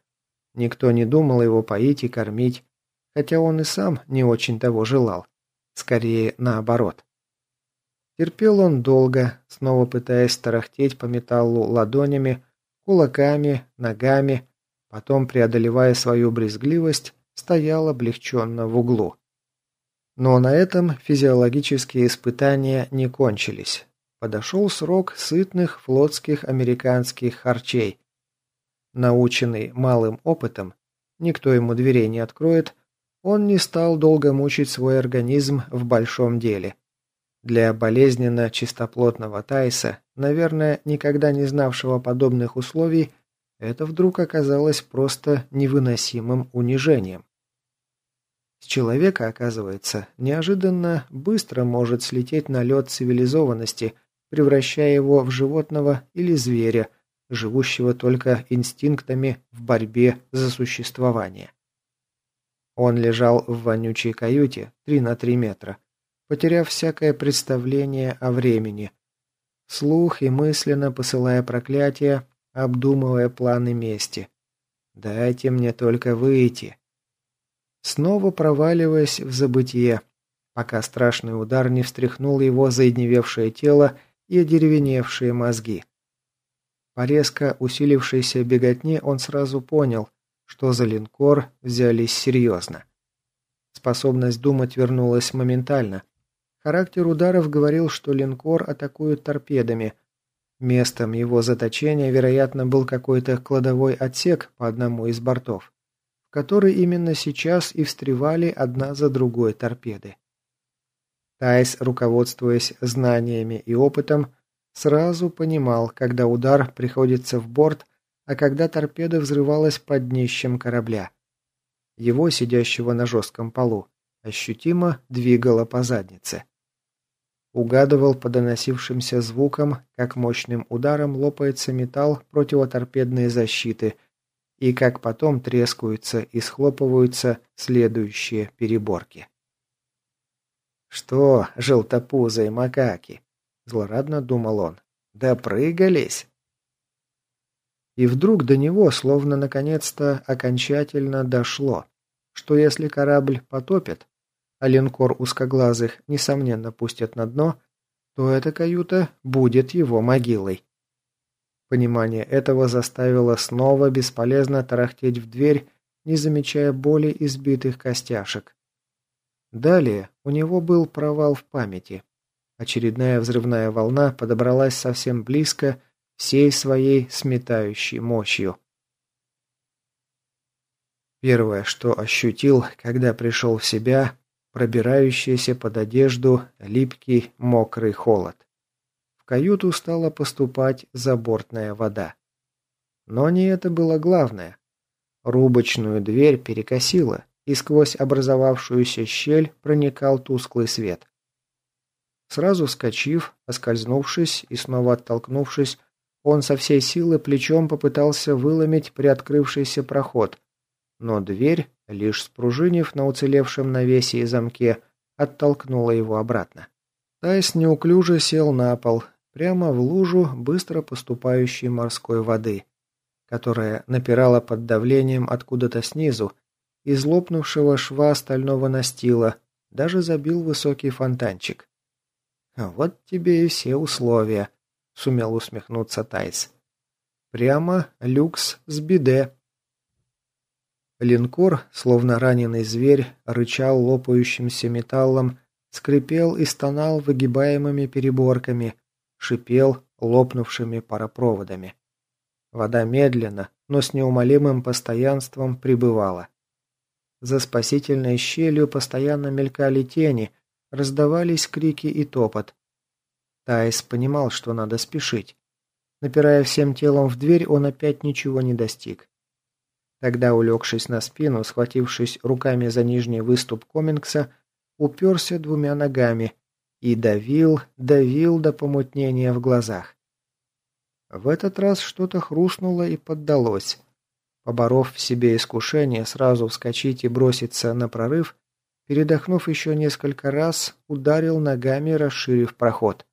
Никто не думал его поить и кормить, хотя он и сам не очень того желал. Скорее, наоборот. Терпел он долго, снова пытаясь тарахтеть по металлу ладонями, кулаками, ногами, потом, преодолевая свою брезгливость, стоял облегченно в углу. Но на этом физиологические испытания не кончились. Подошел срок сытных флотских американских харчей. Наученный малым опытом, никто ему дверей не откроет, он не стал долго мучить свой организм в большом деле. Для болезненно чистоплотного Тайса, наверное, никогда не знавшего подобных условий, это вдруг оказалось просто невыносимым унижением. С человека, оказывается, неожиданно быстро может слететь налет цивилизованности, превращая его в животного или зверя, живущего только инстинктами в борьбе за существование. Он лежал в вонючей каюте 3 на 3 метра, потеряв всякое представление о времени. Слух и мысленно посылая проклятия, обдумывая планы мести. «Дайте мне только выйти». Снова проваливаясь в забытье, пока страшный удар не встряхнул его заедневевшее тело и одеревеневшие мозги. По резко усилившейся беготне он сразу понял, что за линкор взялись серьезно. Способность думать вернулась моментально. Характер ударов говорил, что линкор атакуют торпедами. Местом его заточения, вероятно, был какой-то кладовой отсек по одному из бортов, в который именно сейчас и встревали одна за другой торпеды. Тайс, руководствуясь знаниями и опытом, Сразу понимал, когда удар приходится в борт, а когда торпеда взрывалась под днищем корабля. Его, сидящего на жестком полу, ощутимо двигало по заднице. Угадывал по доносившимся звукам, как мощным ударом лопается металл противоторпедной защиты и как потом трескаются и схлопываются следующие переборки. «Что, желтопузые макаки?» Злорадно думал он. Допрыгались. И вдруг до него, словно наконец-то окончательно дошло, что если корабль потопит, а линкор узкоглазых, несомненно, пустят на дно, то эта каюта будет его могилой. Понимание этого заставило снова бесполезно тарахтеть в дверь, не замечая боли избитых костяшек. Далее у него был провал в памяти. Очередная взрывная волна подобралась совсем близко, всей своей сметающей мощью. Первое, что ощутил, когда пришел в себя, пробирающийся под одежду липкий мокрый холод. В каюту стала поступать забортная вода. Но не это было главное. Рубочную дверь перекосило, и сквозь образовавшуюся щель проникал тусклый свет. Сразу вскочив, оскользнувшись и снова оттолкнувшись, он со всей силы плечом попытался выломить приоткрывшийся проход, но дверь, лишь спружинив на уцелевшем навесе и замке, оттолкнула его обратно. Тайс неуклюже сел на пол, прямо в лужу быстро поступающей морской воды, которая напирала под давлением откуда-то снизу, из лопнувшего шва стального настила, даже забил высокий фонтанчик. «Вот тебе и все условия», — сумел усмехнуться Тайс. «Прямо люкс с биде». Линкор, словно раненый зверь, рычал лопающимся металлом, скрипел и стонал выгибаемыми переборками, шипел лопнувшими паропроводами. Вода медленно, но с неумолимым постоянством прибывала. За спасительной щелью постоянно мелькали тени — Раздавались крики и топот. Тайс понимал, что надо спешить. Напирая всем телом в дверь, он опять ничего не достиг. Тогда, улегшись на спину, схватившись руками за нижний выступ комингса, уперся двумя ногами и давил, давил до помутнения в глазах. В этот раз что-то хрустнуло и поддалось. Поборов в себе искушение сразу вскочить и броситься на прорыв, Передохнув еще несколько раз, ударил ногами, расширив проход.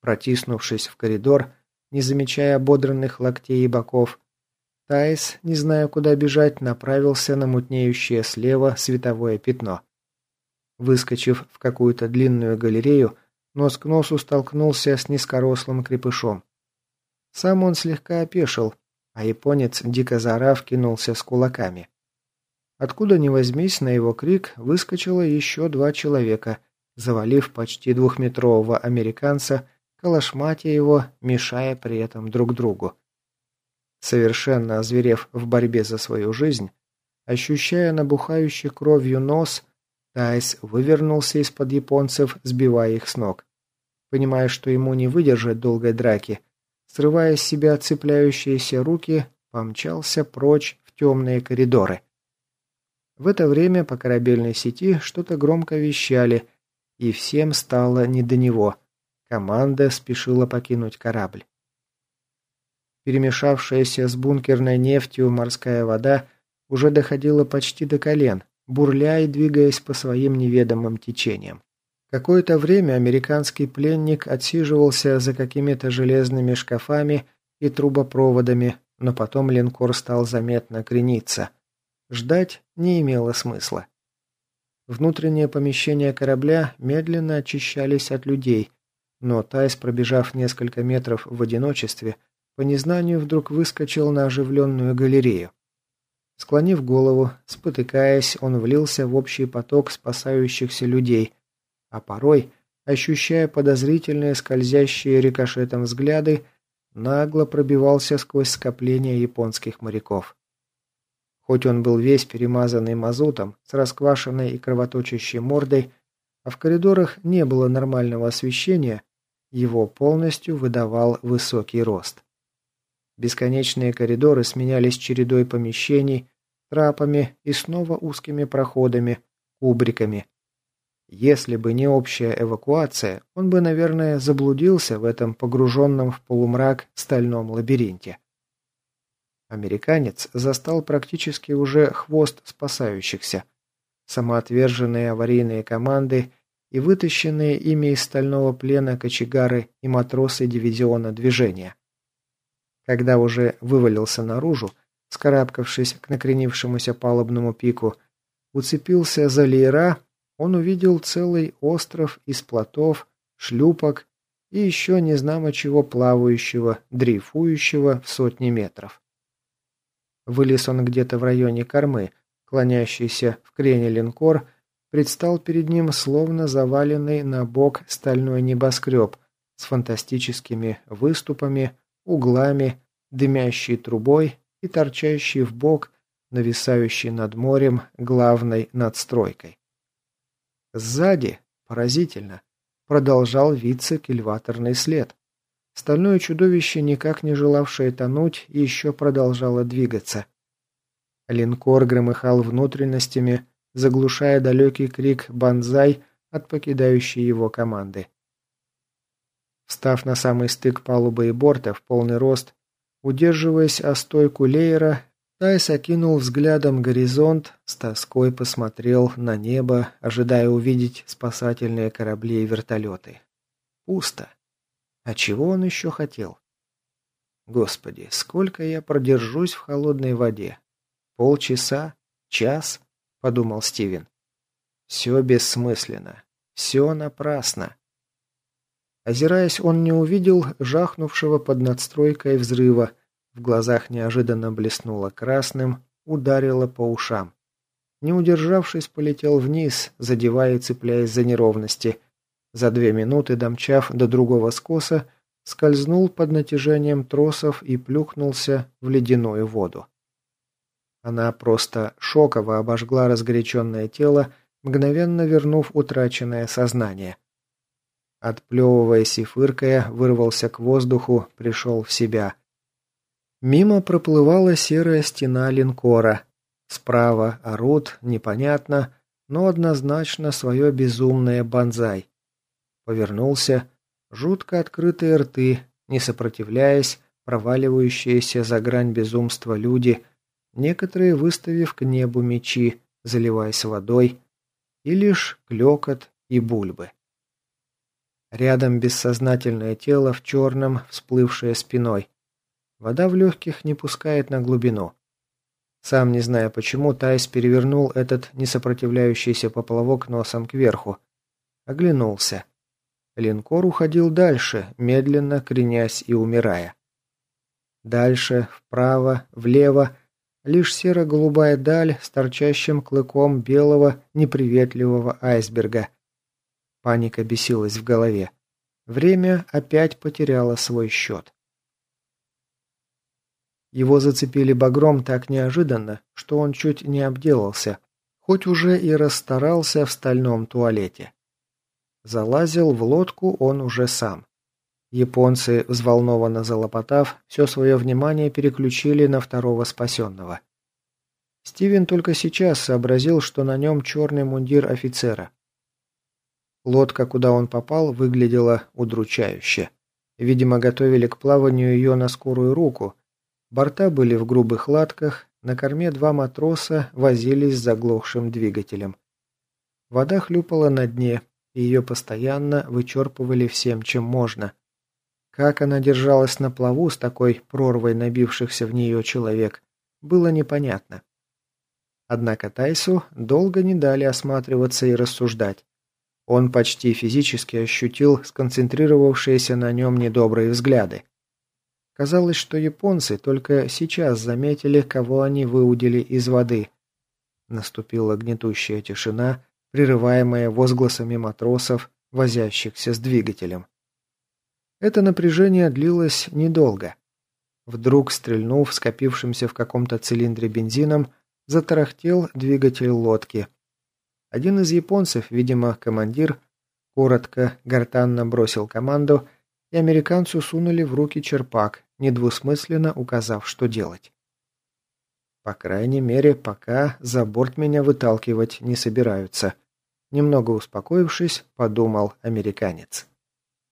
Протиснувшись в коридор, не замечая ободранных локтей и боков, Тайс, не зная, куда бежать, направился на мутнеющее слева световое пятно. Выскочив в какую-то длинную галерею, нос к носу столкнулся с низкорослым крепышом. Сам он слегка опешил, а японец, дико заорав, кинулся с кулаками. Откуда ни возьмись, на его крик выскочило еще два человека, завалив почти двухметрового американца, калашматя его, мешая при этом друг другу. Совершенно озверев в борьбе за свою жизнь, ощущая набухающий кровью нос, Тайс вывернулся из-под японцев, сбивая их с ног. Понимая, что ему не выдержать долгой драки, срывая с себя цепляющиеся руки, помчался прочь в темные коридоры. В это время по корабельной сети что-то громко вещали, и всем стало не до него. Команда спешила покинуть корабль. Перемешавшаяся с бункерной нефтью морская вода уже доходила почти до колен, бурля и двигаясь по своим неведомым течениям. Какое-то время американский пленник отсиживался за какими-то железными шкафами и трубопроводами, но потом линкор стал заметно крениться. Ждать не имело смысла. Внутренние помещения корабля медленно очищались от людей, но Тайс, пробежав несколько метров в одиночестве, по незнанию вдруг выскочил на оживленную галерею. Склонив голову, спотыкаясь, он влился в общий поток спасающихся людей, а порой, ощущая подозрительные скользящие рикошетом взгляды, нагло пробивался сквозь скопление японских моряков. Хоть он был весь перемазанный мазутом, с расквашенной и кровоточащей мордой, а в коридорах не было нормального освещения, его полностью выдавал высокий рост. Бесконечные коридоры сменялись чередой помещений, трапами и снова узкими проходами, кубриками. Если бы не общая эвакуация, он бы, наверное, заблудился в этом погруженном в полумрак стальном лабиринте. Американец застал практически уже хвост спасающихся, самоотверженные аварийные команды и вытащенные ими из стального плена кочегары и матросы дивизиона движения. Когда уже вывалился наружу, скарабкавшись к накренившемуся палубному пику, уцепился за леера, он увидел целый остров из плотов, шлюпок и еще не знамо чего плавающего, дрейфующего в сотни метров. Вылез он где-то в районе кормы, клонящийся в крене линкор, предстал перед ним словно заваленный на бок стальной небоскреб с фантастическими выступами, углами, дымящей трубой и торчащей в бок, нависающей над морем главной надстройкой. Сзади, поразительно, продолжал виться кильваторный след. Стальное чудовище, никак не желавшее тонуть, еще продолжало двигаться. Линкор громыхал внутренностями, заглушая далекий крик «Бонзай!» от покидающей его команды. Встав на самый стык палубы и борта в полный рост, удерживаясь о стойку леера, Тайс окинул взглядом горизонт, с тоской посмотрел на небо, ожидая увидеть спасательные корабли и вертолеты. Пусто. А чего он еще хотел? Господи, сколько я продержусь в холодной воде? Полчаса? Час? Подумал Стивен. Все бессмысленно. Все напрасно. Озираясь, он не увидел жахнувшего под надстройкой взрыва. В глазах неожиданно блеснуло красным, ударило по ушам. Не удержавшись, полетел вниз, задевая и цепляясь за неровности. За две минуты, домчав до другого скоса, скользнул под натяжением тросов и плюхнулся в ледяную воду. Она просто шоково обожгла разгоряченное тело, мгновенно вернув утраченное сознание. Отплевываясь и фыркая, вырвался к воздуху, пришел в себя. Мимо проплывала серая стена линкора. Справа орут, непонятно, но однозначно свое безумное банзай. Повернулся, жутко открытые рты, не сопротивляясь, проваливающиеся за грань безумства люди, некоторые выставив к небу мечи, заливаясь водой, и лишь клекот и бульбы. Рядом бессознательное тело в черном, всплывшее спиной. Вода в легких не пускает на глубину. Сам не зная почему, Тайс перевернул этот несопротивляющийся поплавок носом кверху. Оглянулся. Линкор уходил дальше, медленно кренясь и умирая. Дальше, вправо, влево, лишь серо-голубая даль с торчащим клыком белого неприветливого айсберга – Паника бесилась в голове. Время опять потеряло свой счет. Его зацепили багром так неожиданно, что он чуть не обделался, хоть уже и расстарался в стальном туалете. Залазил в лодку он уже сам. Японцы, взволнованно залопотав, все свое внимание переключили на второго спасенного. Стивен только сейчас сообразил, что на нем черный мундир офицера. Лодка, куда он попал, выглядела удручающе. Видимо, готовили к плаванию ее на скорую руку. Борта были в грубых латках, на корме два матроса возились с заглохшим двигателем. Вода хлюпала на дне, и ее постоянно вычерпывали всем, чем можно. Как она держалась на плаву с такой прорвой набившихся в нее человек, было непонятно. Однако Тайсу долго не дали осматриваться и рассуждать. Он почти физически ощутил сконцентрировавшиеся на нем недобрые взгляды. Казалось, что японцы только сейчас заметили, кого они выудили из воды. Наступила гнетущая тишина, прерываемая возгласами матросов, возящихся с двигателем. Это напряжение длилось недолго. Вдруг, стрельнув скопившимся в каком-то цилиндре бензином, затарахтел двигатель лодки. Один из японцев, видимо, командир, коротко, гортанно бросил команду – и американцу сунули в руки черпак, недвусмысленно указав, что делать. По крайней мере, пока за борт меня выталкивать не собираются. Немного успокоившись, подумал американец.